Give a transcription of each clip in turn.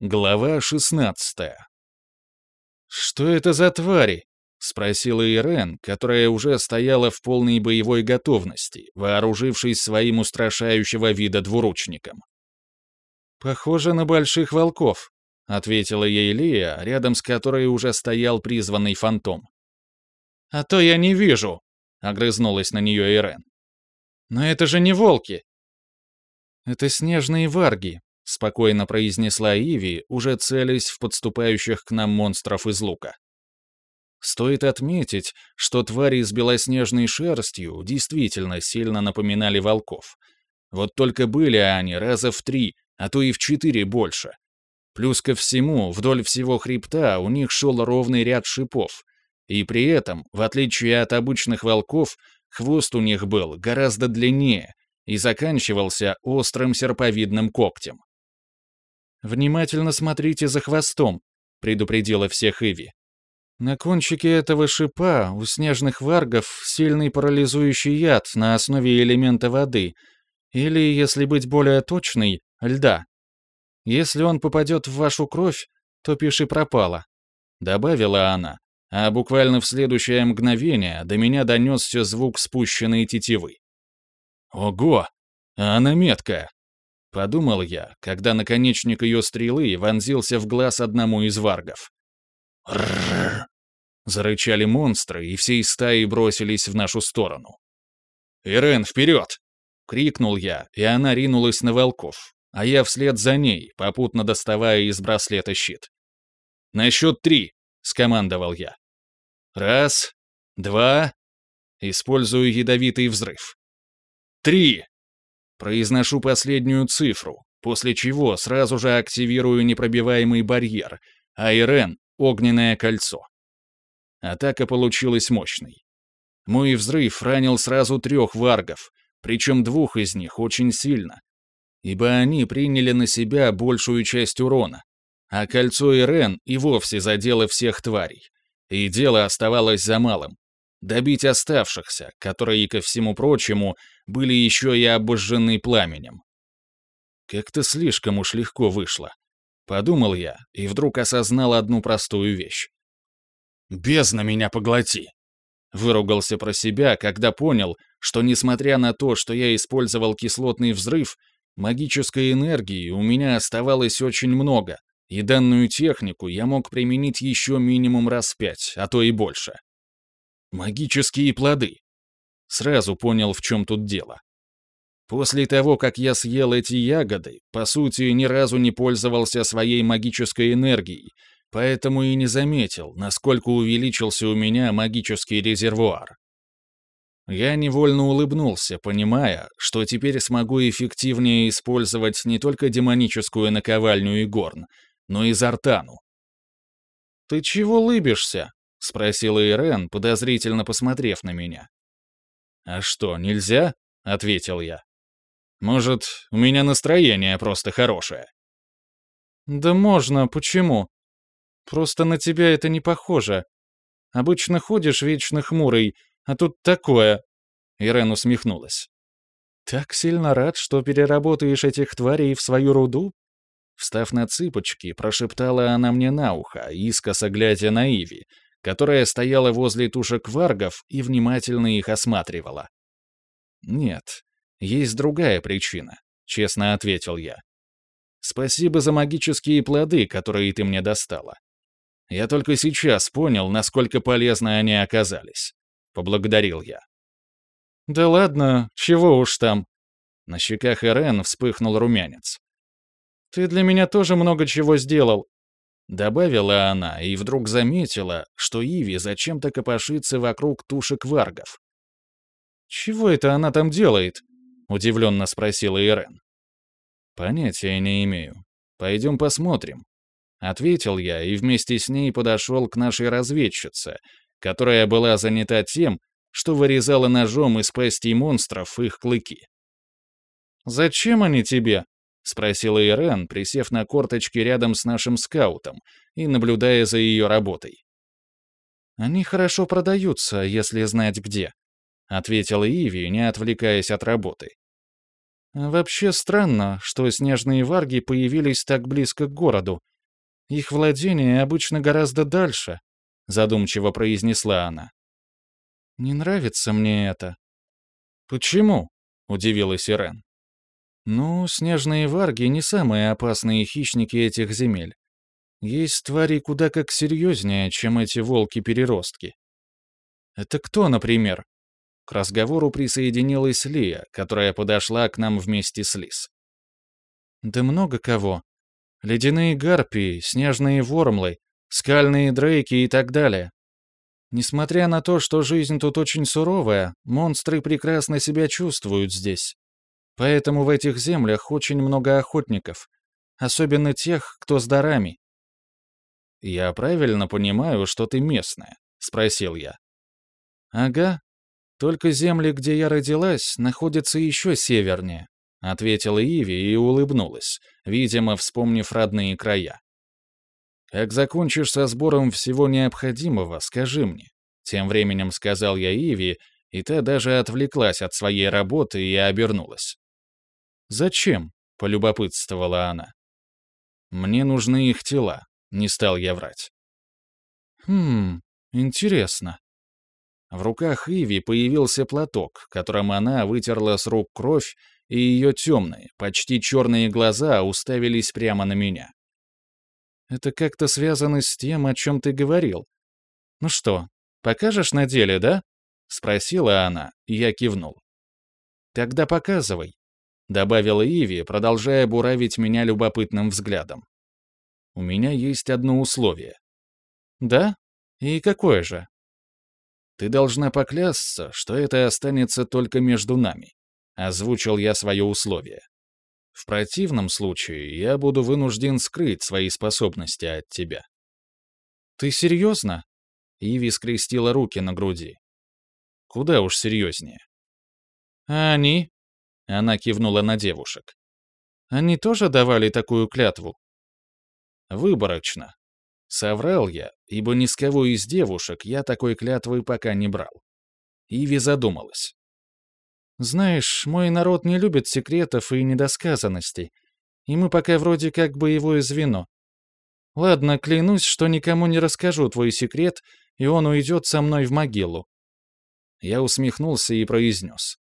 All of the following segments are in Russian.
Глава 16 «Что это за твари?» — спросила Ирен, которая уже стояла в полной боевой готовности, вооружившись своим устрашающего вида двуручником. «Похоже на больших волков», — ответила ей Лия, рядом с которой уже стоял призванный фантом. «А то я не вижу», — огрызнулась на нее Ирен. «Но это же не волки!» «Это снежные варги», — спокойно произнесла Иви, уже целясь в подступающих к нам монстров из лука. Стоит отметить, что твари с белоснежной шерстью действительно сильно напоминали волков. Вот только были они раза в три, а то и в четыре больше. Плюс ко всему, вдоль всего хребта у них шел ровный ряд шипов, и при этом, в отличие от обычных волков, хвост у них был гораздо длиннее и заканчивался острым серповидным когтем. «Внимательно смотрите за хвостом», — предупредила всех Иви. На кончике этого шипа у снежных варгов сильный парализующий яд на основе элемента воды, или, если быть более точной, льда. Если он попадет в вашу кровь, то пиши пропало», — добавила она, а буквально в следующее мгновение до меня донесся звук спущенной тетивы. «Ого! А она меткая!» — подумал я, когда наконечник ее стрелы вонзился в глаз одному из варгов. «Ррррр!» — зарычали монстры, и всей стаи бросились в нашу сторону. «Ирен, вперед!» — крикнул я, и она ринулась на волков, а я вслед за ней, попутно доставая из браслета щит. «На счет три!» — скомандовал я. «Раз, два...» Использую ядовитый взрыв. «Три!» Произношу последнюю цифру, после чего сразу же активирую непробиваемый барьер, а Ирен — огненное кольцо. Атака получилась мощной. Мой взрыв ранил сразу трех варгов, причем двух из них очень сильно, ибо они приняли на себя большую часть урона, а кольцо Ирен и вовсе задело всех тварей. И дело оставалось за малым — добить оставшихся, которые, ко всему прочему, были еще и обожжены пламенем. Как-то слишком уж легко вышло. Подумал я и вдруг осознал одну простую вещь. «Бездна меня поглоти!» Выругался про себя, когда понял, что несмотря на то, что я использовал кислотный взрыв, магической энергии у меня оставалось очень много, и данную технику я мог применить еще минимум раз пять, а то и больше. Магические плоды. Сразу понял, в чем тут дело. После того, как я съел эти ягоды, по сути, ни разу не пользовался своей магической энергией, поэтому и не заметил, насколько увеличился у меня магический резервуар. Я невольно улыбнулся, понимая, что теперь смогу эффективнее использовать не только демоническую наковальню и горн, но и Зартану. «Ты чего лыбишься?» — спросила Ирен, подозрительно посмотрев на меня. «А что, нельзя?» — ответил я. «Может, у меня настроение просто хорошее?» «Да можно, почему? Просто на тебя это не похоже. Обычно ходишь вечно хмурый, а тут такое...» Ирен усмехнулась. «Так сильно рад, что переработаешь этих тварей в свою руду?» Встав на цыпочки, прошептала она мне на ухо, искоса глядя на Иви, которая стояла возле тушек варгов и внимательно их осматривала. «Нет, есть другая причина», — честно ответил я. «Спасибо за магические плоды, которые ты мне достала. Я только сейчас понял, насколько полезны они оказались. Поблагодарил я. Да ладно, чего уж там. На щеках Ирен вспыхнул румянец. Ты для меня тоже много чего сделал. Добавила она и вдруг заметила, что Иви зачем-то копошится вокруг тушек варгов. «Чего это она там делает?» — удивленно спросила Ирен. «Понятия не имею. Пойдем посмотрим», Ответил я и вместе с ней подошел к нашей разведчице, которая была занята тем, что вырезала ножом из пастей монстров их клыки. «Зачем они тебе?» — спросила Ирен, присев на корточки рядом с нашим скаутом и наблюдая за ее работой. «Они хорошо продаются, если знать где», — ответила Иви, не отвлекаясь от работы. Вообще странно, что снежные варги появились так близко к городу. Их владение обычно гораздо дальше, задумчиво произнесла она. Не нравится мне это. Почему? удивилась Ирен. Ну, снежные варги не самые опасные хищники этих земель. Есть твари куда как серьезнее, чем эти волки-переростки. Это кто, например? К разговору присоединилась Лия, которая подошла к нам вместе с Лис. Да много кого. Ледяные гарпии, снежные вормлы, скальные дрейки и так далее. Несмотря на то, что жизнь тут очень суровая, монстры прекрасно себя чувствуют здесь. Поэтому в этих землях очень много охотников, особенно тех, кто с дарами. «Я правильно понимаю, что ты местная?» — спросил я. «Ага. Только земли, где я родилась, находятся еще севернее», — ответила Иви и улыбнулась, видимо, вспомнив родные края. «Как закончишь со сбором всего необходимого, скажи мне», — тем временем сказал я Иви, и та даже отвлеклась от своей работы и обернулась. «Зачем?» — полюбопытствовала она. «Мне нужны их тела», — не стал я врать. «Хм, интересно». В руках Иви появился платок, которым она вытерла с рук кровь, и ее темные, почти черные глаза уставились прямо на меня. «Это как-то связано с тем, о чем ты говорил. Ну что, покажешь на деле, да?» — спросила она, и я кивнул. «Тогда показывай», — добавила Иви, продолжая буравить меня любопытным взглядом. «У меня есть одно условие». «Да? И какое же?» «Ты должна поклясться, что это останется только между нами», — озвучил я свое условие. «В противном случае я буду вынужден скрыть свои способности от тебя». «Ты серьезно?» Иви скрестила руки на груди. «Куда уж серьезнее». «А они?» Она кивнула на девушек. Они тоже давали такую клятву? Выборочно. Соврал я, ибо ни с кого из девушек я такой клятвы пока не брал. Иви задумалась. «Знаешь, мой народ не любит секретов и недосказанностей, и мы пока вроде как боевое звено. Ладно, клянусь, что никому не расскажу твой секрет, и он уйдет со мной в могилу». Я усмехнулся и произнес.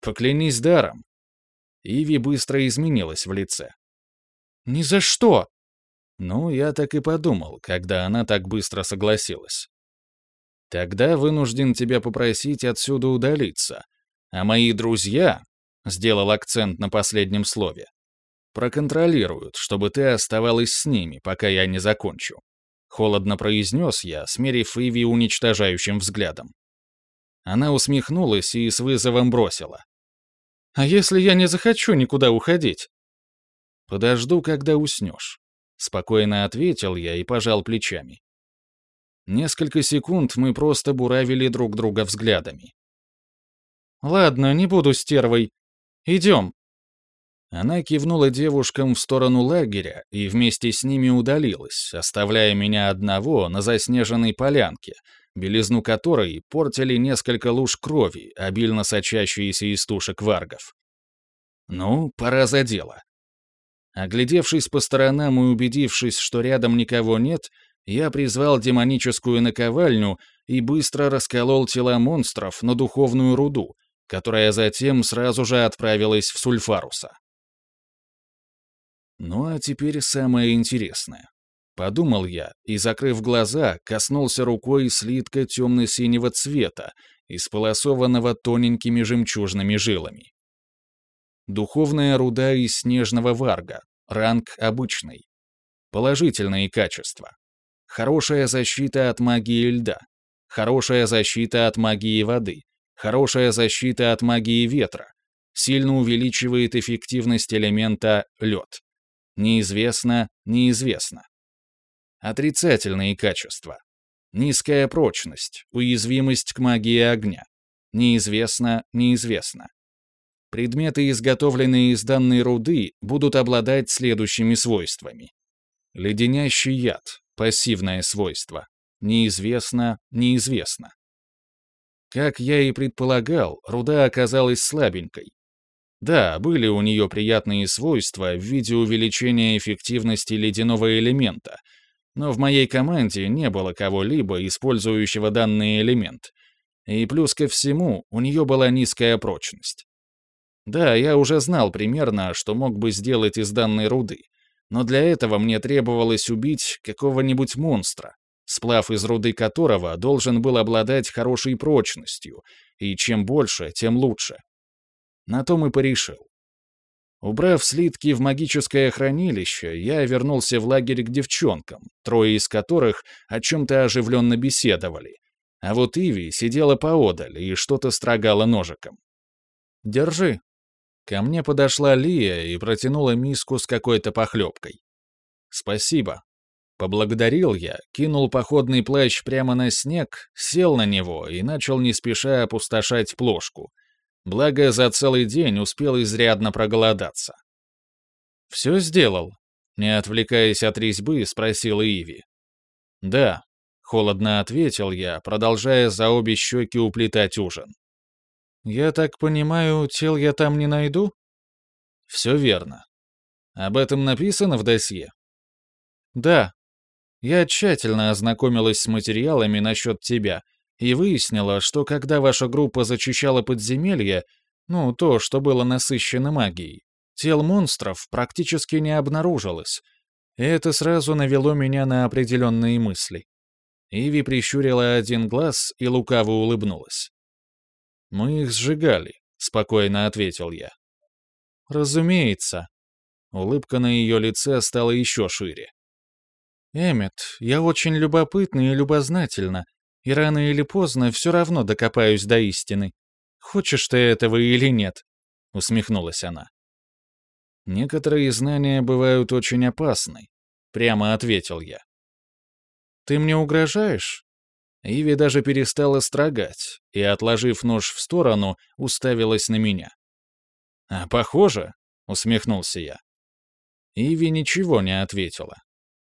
Поклянись даром. Иви быстро изменилась в лице. «Ни за что!» Ну, я так и подумал, когда она так быстро согласилась. «Тогда вынужден тебя попросить отсюда удалиться. А мои друзья...» — сделал акцент на последнем слове. «Проконтролируют, чтобы ты оставалась с ними, пока я не закончу». Холодно произнес я, смерив Иви уничтожающим взглядом. Она усмехнулась и с вызовом бросила. А если я не захочу никуда уходить? Подожду, когда уснешь. Спокойно ответил я и пожал плечами. Несколько секунд мы просто буравили друг друга взглядами. «Ладно, не буду стервой. Идем». Она кивнула девушкам в сторону лагеря и вместе с ними удалилась, оставляя меня одного на заснеженной полянке, белизну которой портили несколько луж крови, обильно сочащиеся из тушек варгов. Ну, пора за дело. Оглядевшись по сторонам и убедившись, что рядом никого нет, я призвал демоническую наковальню и быстро расколол тела монстров на духовную руду, которая затем сразу же отправилась в Сульфаруса. Ну а теперь самое интересное. Подумал я и, закрыв глаза, коснулся рукой слитка темно-синего цвета, исполосованного тоненькими жемчужными жилами. Духовная руда из снежного варга, ранг обычный. Положительные качества. Хорошая защита от магии льда. Хорошая защита от магии воды. Хорошая защита от магии ветра. Сильно увеличивает эффективность элемента лед. Неизвестно, неизвестно. Отрицательные качества. Низкая прочность, уязвимость к магии огня. Неизвестно, неизвестно. Предметы, изготовленные из данной руды, будут обладать следующими свойствами. Леденящий яд, пассивное свойство. Неизвестно, неизвестно. Как я и предполагал, руда оказалась слабенькой. Да, были у нее приятные свойства в виде увеличения эффективности ледяного элемента, но в моей команде не было кого-либо, использующего данный элемент. И плюс ко всему, у нее была низкая прочность. Да, я уже знал примерно, что мог бы сделать из данной руды, но для этого мне требовалось убить какого-нибудь монстра, сплав из руды которого должен был обладать хорошей прочностью, и чем больше, тем лучше. На том и порешил. Убрав слитки в магическое хранилище, я вернулся в лагерь к девчонкам, трое из которых о чем-то оживленно беседовали. А вот Иви сидела поодаль и что-то строгала ножиком. «Держи». Ко мне подошла Лия и протянула миску с какой-то похлебкой. «Спасибо». Поблагодарил я, кинул походный плащ прямо на снег, сел на него и начал не спеша опустошать плошку, Благо, за целый день успел изрядно проголодаться. «Все сделал?» — не отвлекаясь от резьбы, спросила Иви. «Да», — холодно ответил я, продолжая за обе щеки уплетать ужин. «Я так понимаю, тел я там не найду?» «Все верно. Об этом написано в досье?» «Да. Я тщательно ознакомилась с материалами насчет тебя и выяснила, что когда ваша группа зачищала подземелье, ну, то, что было насыщено магией, тел монстров практически не обнаружилось, и это сразу навело меня на определенные мысли. Иви прищурила один глаз и лукаво улыбнулась. «Мы их сжигали», — спокойно ответил я. «Разумеется». Улыбка на ее лице стала еще шире. «Эммет, я очень любопытна и любознательна, и рано или поздно все равно докопаюсь до истины. Хочешь ты этого или нет?» — усмехнулась она. «Некоторые знания бывают очень опасны», — прямо ответил я. «Ты мне угрожаешь?» Иви даже перестала строгать и, отложив нож в сторону, уставилась на меня. «А похоже», — усмехнулся я. Иви ничего не ответила.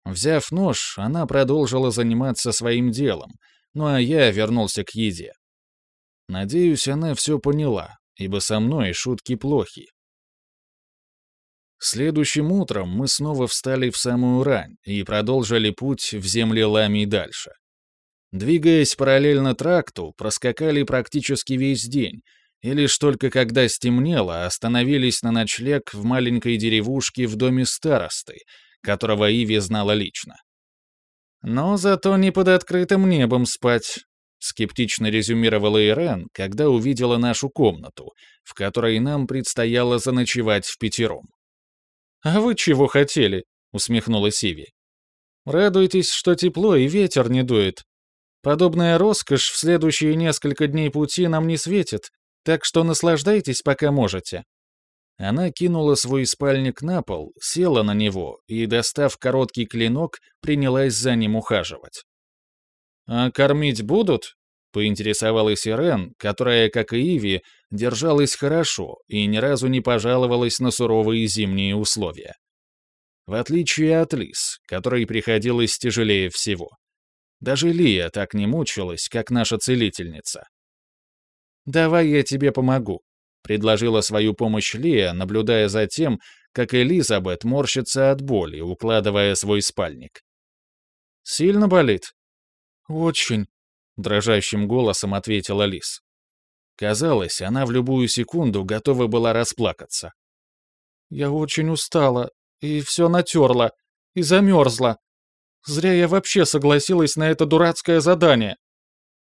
Взяв нож, она продолжила заниматься своим делом, ну а я вернулся к еде. Надеюсь, она все поняла, ибо со мной шутки плохи. Следующим утром мы снова встали в самую рань и продолжили путь в земли Лами дальше. Двигаясь параллельно тракту, проскакали практически весь день, и лишь только когда стемнело, остановились на ночлег в маленькой деревушке в доме старосты, которого Иви знала лично. Но зато не под открытым небом спать, скептично резюмировала Ирен, когда увидела нашу комнату, в которой нам предстояло заночевать в пятером. «А вы чего хотели?» — усмехнулась Иви. «Радуйтесь, что тепло и ветер не дует. Подобная роскошь в следующие несколько дней пути нам не светит, так что наслаждайтесь, пока можете». Она кинула свой спальник на пол, села на него и, достав короткий клинок, принялась за ним ухаживать. «А кормить будут?» — поинтересовалась Ирен, которая, как и Иви, держалась хорошо и ни разу не пожаловалась на суровые зимние условия. В отличие от Лис, которой приходилось тяжелее всего. Даже Лия так не мучилась, как наша целительница. «Давай я тебе помогу», предложила свою помощь Лия, наблюдая за тем, как Элизабет морщится от боли, укладывая свой спальник. «Сильно болит?» «Очень», — дрожащим голосом ответила Лис. Казалось, она в любую секунду готова была расплакаться. «Я очень устала, и все натерла, и замерзла. Зря я вообще согласилась на это дурацкое задание».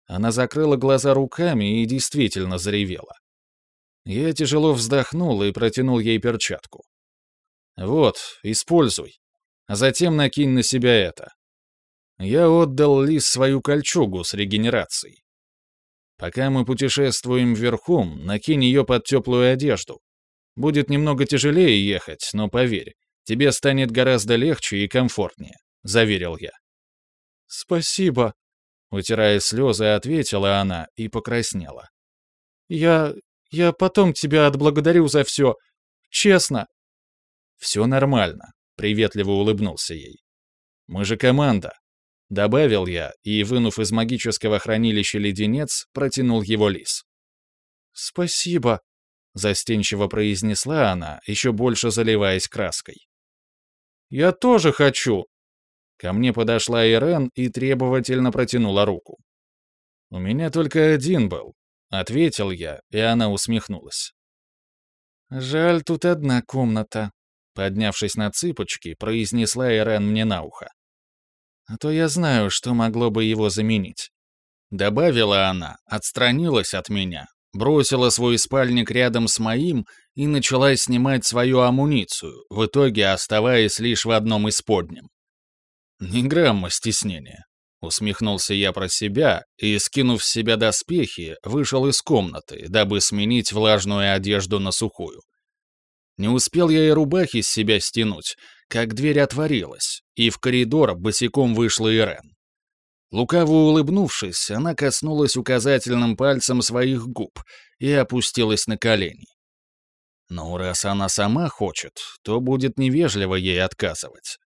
Она закрыла глаза руками и действительно заревела. Я тяжело вздохнул и протянул ей перчатку. «Вот, используй. А затем накинь на себя это». Я отдал Лис свою кольчугу с регенерацией. Пока мы путешествуем верхом, накинь ее под теплую одежду. Будет немного тяжелее ехать, но поверь, тебе станет гораздо легче и комфортнее», — заверил я. «Спасибо», — утирая слезы, ответила она и покраснела. «Я... Я потом тебя отблагодарю за все. Честно». «Все нормально», — приветливо улыбнулся ей. «Мы же команда», — добавил я и, вынув из магического хранилища леденец, протянул его лис. «Спасибо», — застенчиво произнесла она, еще больше заливаясь краской. «Я тоже хочу!» Ко мне подошла Ирен и требовательно протянула руку. «У меня только один был», — ответил я, и она усмехнулась. «Жаль, тут одна комната», — поднявшись на цыпочки, произнесла Ирен мне на ухо. «А то я знаю, что могло бы его заменить». Добавила она, отстранилась от меня, бросила свой спальник рядом с моим и начала снимать свою амуницию, в итоге оставаясь лишь в одном из подним. Ни грамма стеснения. Усмехнулся я про себя и, скинув с себя доспехи, вышел из комнаты, дабы сменить влажную одежду на сухую. Не успел я и рубахи с себя стянуть, как дверь отворилась, и в коридор босиком вышла Ирен. Лукаво улыбнувшись, она коснулась указательным пальцем своих губ и опустилась на колени. Но раз она сама хочет, то будет невежливо ей отказывать.